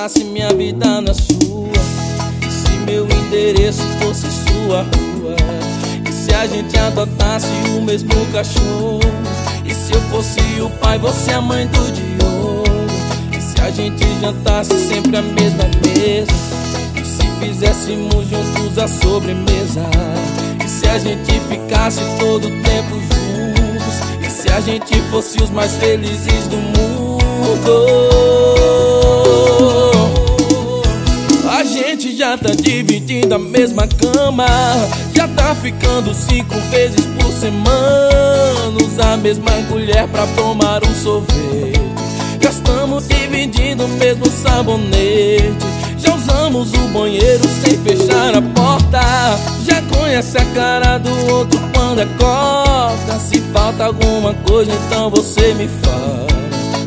juntasse minha vida na sua. Se meu endereço fosse sua rua. E se a gente adotasse o mesmo cachorro. E se eu fosse o pai, você a mãe do Diogo E se a gente jantasse sempre a mesma mesa. E se fizéssemos juntos a sobremesa. E se a gente ficasse todo o tempo juntos. E se a gente fosse os mais felizes do mundo dividindo a mesma cama. Já tá ficando cinco vezes por semana. Usa a mesma colher pra tomar um sorvete. Já estamos dividindo o mesmo sabonete. Já usamos o banheiro sem fechar a porta. Já conhece a cara do outro quando acorda Se falta alguma coisa então você me fala.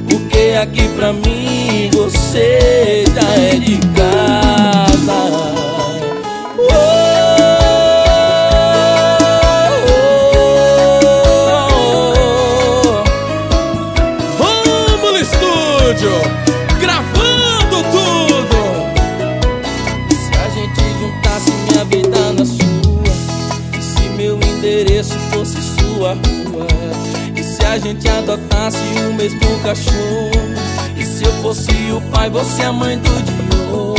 Porque aqui pra mim você já é de casa estúdio, gravando tudo. Se a gente juntasse minha vida na sua Se meu endereço fosse sua rua se a gente adotasse o mesmo cachorro E se eu fosse o pai, você a mãe do Diogo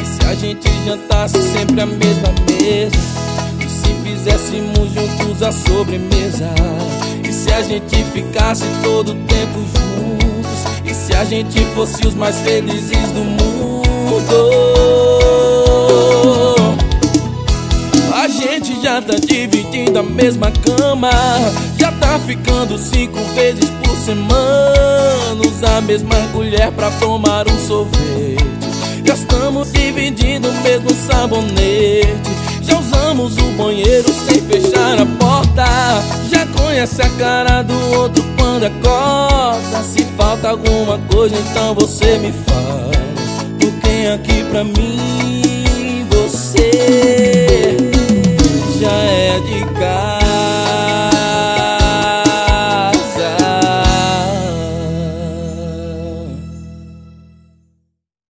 E se a gente jantasse sempre a mesma mesa E se fizéssemos juntos a sobremesa E se a gente ficasse todo o tempo E se a gente fosse os mais felizes do mundo. Gente já tá dividindo a mesma cama Já tá ficando cinco vezes por semana. Usa a mesma colher pra tomar um sorvete. Já estamos dividindo o mesmo sabonete. Já usamos o banheiro sem fechar a porta. Já conhece a cara do outro quando acorda Se falta alguma coisa, então você me fala Tu quem aqui pra mim, você já é de casa